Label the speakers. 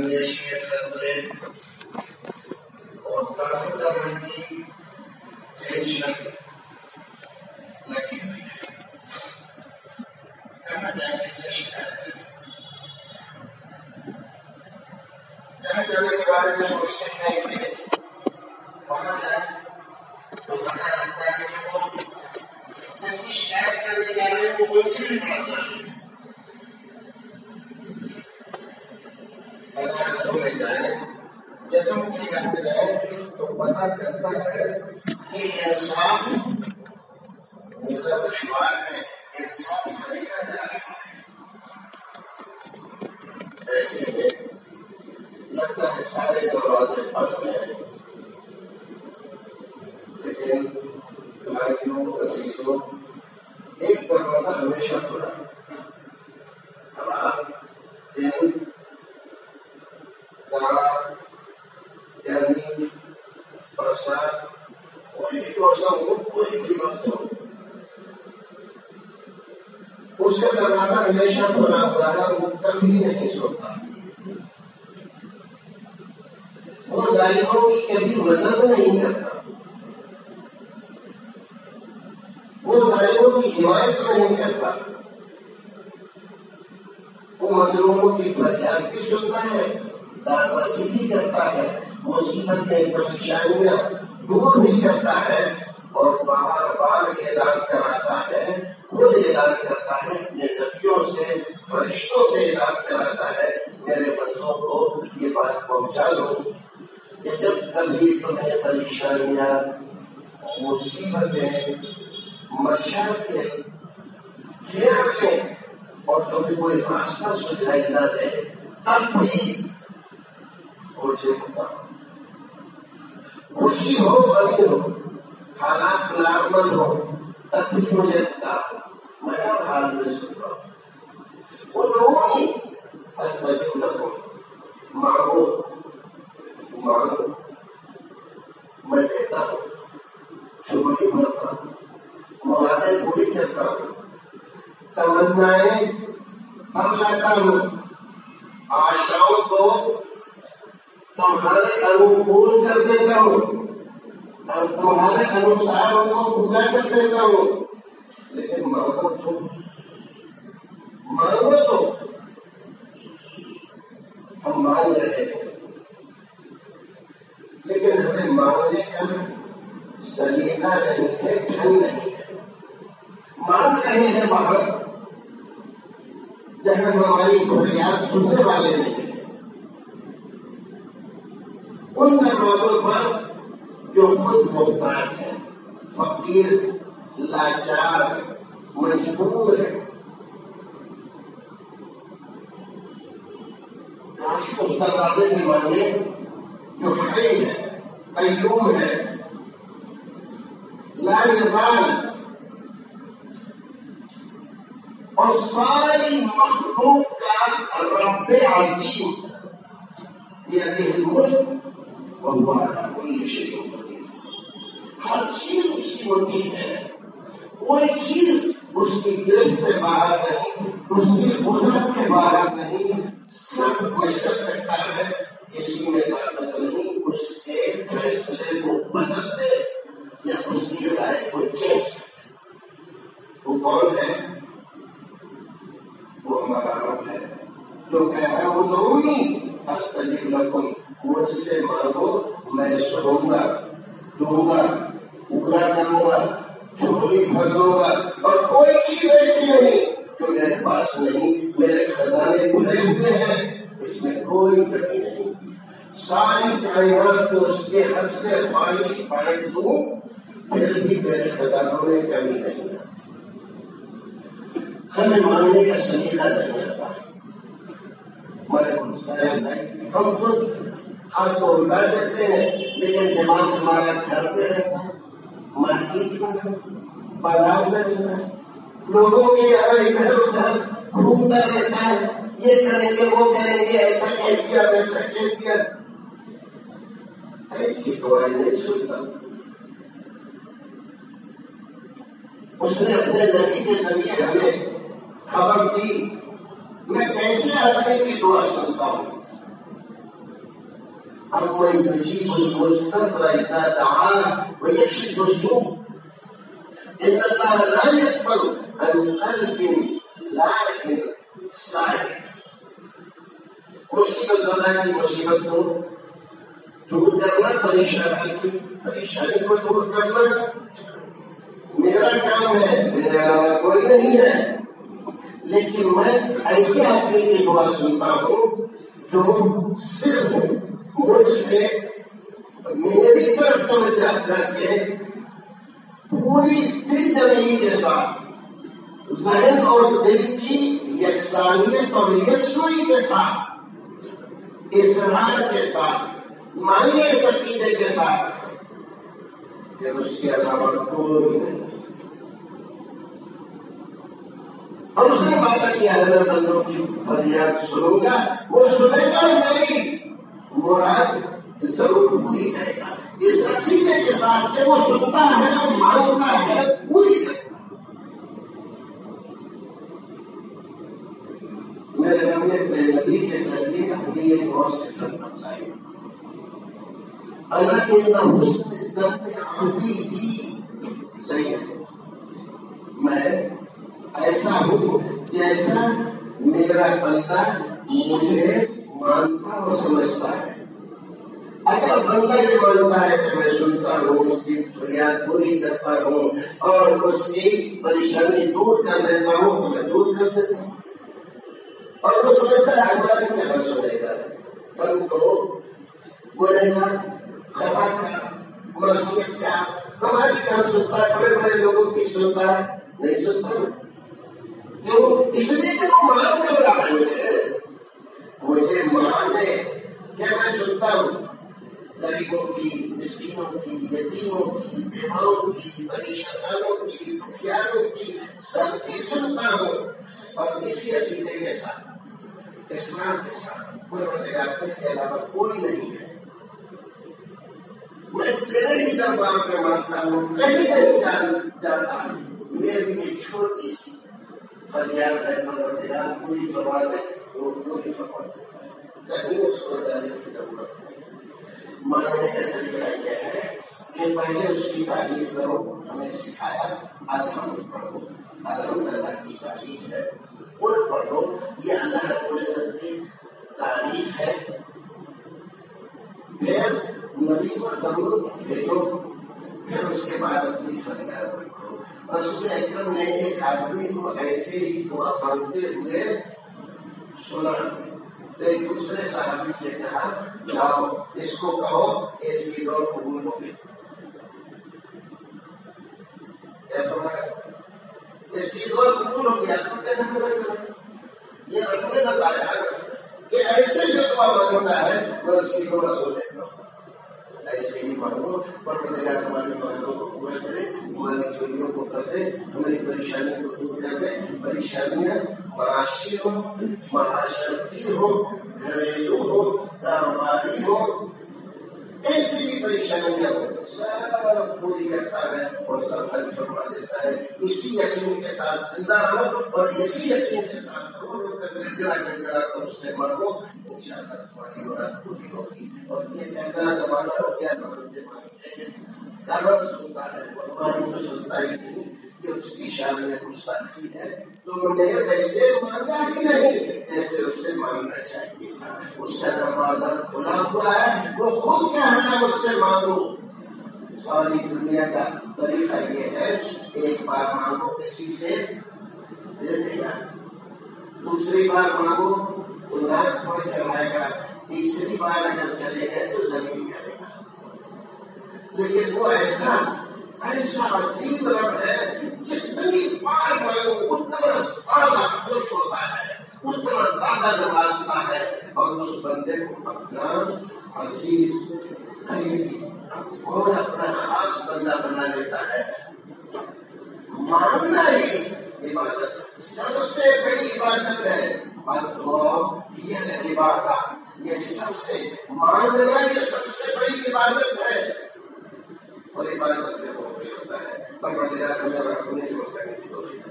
Speaker 1: انیس شی اٹھانوے Wow. وہ کبھی نہیں سوتا وہ ظالموں کی کبھی مدد نہیں کرتا وہ ظالموں کی حمایت نہیں کرتا وہ مظلوموں کی فریاد بھی سنتا ہے داد رسی بھی کرتا ہے مصیبتیں پریشانیاں دور بھی کرتا ہے اور بار بار اعلان کراتا ہے خود اعلان کرتا ہے اپنے نبیوں سے فرشتوں سے اعلان کراتا ہے۔ میرے بندوں کو یہ بات پہنچا دو کہ جب کبھی تمہیں پریشانیاں، مصیبتیں مشرقیں گھیر لیں اور تمہیں کوئی راستہ سجائی نہ دے، تب بھی مجھے بتاؤ۔ خوشی ہو، غمی ہو، حالات نارمل ہو تب بھی مجھے بتاؤ۔ میں ہر حال میں سن رہا ہوں وہ لوگوں ہی ہسپتال مانگو مانگو میں دیتا ہوں چوری بھرتا ہوں مرادیں پوری کرتا ہوں تمنائیں بھر لیتا ہوں آشاؤں کو تمہارے انوکول کر دیتا ہوں اور تمہارے انوسار ان کو پورا کر دیتا ہوں لیکن مانگو تو مانگو تو ہم مانگ رہے ہیں۔ لیکن ہمیں مانگنے کا سلیقہ نہیں ہے، ڈھنگ نہیں ہے۔ مانگ رہے ہیں باہر۔ جہاں ہماری فریاد سننے والے نہیں ان دروازوں پر جو خود محتاج ہے فقیر، لاچار، مجبور ہے کاش اس دروازے بھی مانگے جو حقیق ہے قیوم ہے لا یزال۔ اور ساری مخلوق کا رب عظیم۔ یہ الملک وهو على كل شيء قدير ہر چیز اس کی مرضی ہے۔ کوئی چیز اس کی دل سے باہر نہیں، اس کی قدرت کے باہر نہیں۔ سب کچھ کر سکتا ہے، کسی میں طاقت نہیں، اس کے فیصلے کو بدل دے یا اس کی رائے کو چینج وہ کون ہے؟ وہ ہمارا رب ہے۔ جو کہہ رہا ہے، وہ ضروری استجب لکم، مجھ سے مانگو، میں سنوں گا، دوں گا پورا کروں گا۔ جھولی بھر گا اور کوئی چیز ایسی نہیں جو میرے پاس نہیں، میرے خزانے بھرے ہوئے ہیں، اس میں کوئی کمی نہیں۔ ساری کائنات کو اس کے ہنسے خواہش بانٹ دوں، پھر بھی میرے خزانوں میں کمی نہیں۔ ہمیں مانگنے کا سلیقہ نہیں آتا۔ ہم خود ہاتھ کو اٹھا دیتے ہیں، لیکن دماغ ہمارا گھر پہ رہتا ہے۔ مارکیٹ میں بازار میں رہتا ہے لوگوں کے یہاں ادھر ادھر گھومتا رہتا ہے یہ کریں گے وہ کریں گے ایسا کہہ دیا ویسا کہہ دیا ایسی دعائیں نہیں سنتا اس نے اپنے نبی کے ذریعے ہمیں خبر دی میں کیسے آدمی کی دعا سنتا ہوں؟ أما يجيب المضطر إذا دعاه ويكشف السوء إن الله لا يقبل عن قلب مصیبت زدہ کی مصیبت کو دور کرنا پریشانی کی پریشانی کو دور کرنا میرا کام ہے میرے علاوہ کوئی نہیں ہے لیکن میں ایسے آدمی کی دعا سنتا ہوں جو صرف مجھ سے میری طرف توجہ کر کے پوری دل جمی کے ساتھ ذہن اور دل کی یکسانیت اور یکسوئی کے ساتھ، اصرار کے ساتھ مانگے اس عقیدے کے ساتھ کہ اس کے علاوہ کوئی نہیں۔ اور اس نے وعدہ کیا ہے میں بندوں کی فریاد سنوں گا، وہ سنے گا میری مراد ضرور پوری کرے گا اس عقیدے کے ساتھ کہ وہ سنتا ہے مانگتا ہے پوری کرے گا میرے نبی اپنے نبی کے ذریعے اپنی ایک اور صفت بتلائی۔ اللہ کے حسن، عزت عبدی بھی صحیح ہے۔ میں ایسا ہوں جیسا میرا بندہ مجھے مانتا اور سمجھتا ہے۔ اگر بندہ یہ مانتا ہے کہ میں سنتا ہوں اس کی فریاد پوری کرتا ہوں اور اس کی پریشانی دور کر دیتا ہوں تو میں دور کر دیتا ہوں اور وہ سمجھتا ہے ہمارے کہاں سنے گا بند کو بولے گا خبا کا مسیح کا ہماری کہاں سنتا ہے بڑے بڑے لوگوں کی سنتا ہے نہیں سنتا کیوں اس لیے کہ وہ مان کر رہا ہے مجھے مانے کہ میں سنتا ہوں غریبوں کی، مسکینوں کی، یتیموں کی بیماروں کی پریشانوں کی دکھیاروں کی، سب کی سنتا ہوں۔ اور اسی عقیدے کے ساتھ، اسلام کے ساتھ پروردگار کے علاوہ کوئی نہیں ہے۔ میں تیرے ہی دربار پہ مانتا ہوں، کہیں نہیں جان، جاتا میری ایک چھوٹی سی فریاد ہے، پروردگار پوری فرما دے، وہ پوری فرما دیتا ہے۔ کہیں اس کو جانے کی ماننے کا طریقہ یہ ہے کہ پہلے اس کی تعریف کرو ہمیں سکھایا الحمد پڑھو الحمد اللہ کی تعریف ہے اور پڑھو یہ اللہ رب العزت کی تعریف ہے پھر نبی کو درود بھیجو پھر اس کے بعد اپنی فریاد رکھو رسول اکرم نے ایک آدمی کو ایسے ہی دعا مانگتے ہوئے سنا ایک دوسرے صحابی سے کہا، جاؤ، اس کو کہو، اس کی دور قبول ہو گئی۔ اس کی دور قبول ہو گیا تو کیسے پتا چلا؟ یہ رب نے بتایا کہ ایسے جو دعا مانگتا ہے میں اس کی دور سو لیتا ایسے ہی مانگو پروردگار ہماری مرادوں کو پورا کرے ہماری چوریوں کو کر دے ہماری پریشانیوں کو دور کر دے پریشانیاں معاشی ہو معاشرتی ہو گھریلو ہو کاروباری ہو ایسی بھی پریشانیاں ہو سب پوری کرتا ہے اور سب حل فرما دیتا ہے۔ اسی یقین کے ساتھ زندہ رہو اور اسی یقین کے ساتھ اس سے مانگو ان شاء اللہ تمہاری مراد پوری ہوگی۔ اور یہ کہنا زمانہ ہو گیا دعوت سنتا ہے۔ ہماری تو سنتا ہی کہ اس کی شان میں گستاخی ہے تو نے ویسے مانگا ہی نہیں جیسے اس سے مانگنا چاہیے تھا اس کا دروازہ کھلا ہوا ہے وہ خود کہہ رہا مجھ سے مانگو ساری دنیا کا طریقہ یہ ہے ایک بار مانگو کسی سے دے دے گا دوسری بار مانگو تو ناک کو چلائے گا تیسری بار اگر چلے گئے تو زمین کرے گا لیکن وہ ایسا ایسا عظیم رب ہے جتنی بار مانگو اتنا زیادہ خوش ہوتا ہے۔ اتنا زیادہ نوازتا ہے اور اس بندے کو اپنا عزیز اور اپنا خاص بندہ بنا لیتا ہے۔ مانگنا ہی عبادت سب سے بڑی عبادت ہے۔ اور دعا یہ عبادت یہ سب سے مانگنا یہ سب سے بڑی عبادت ہے۔ اور عبادت سے وہ خوش ہوتا ہے۔ اور بڑے ہمیں اپنے جو کرنے کی توفیق